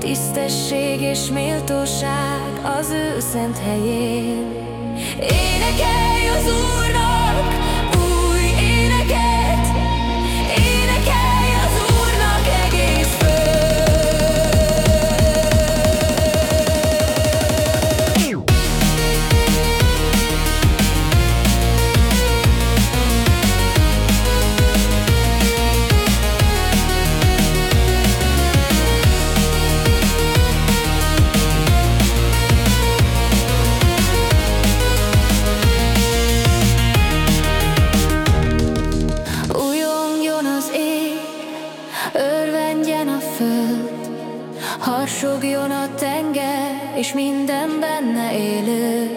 Tisztesség és méltóság az ő szent helyén. Énekelj az Úr! Hassogjon a tenger, és minden benne élő.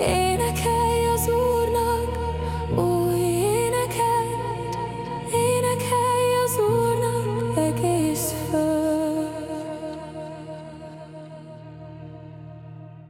in a cave.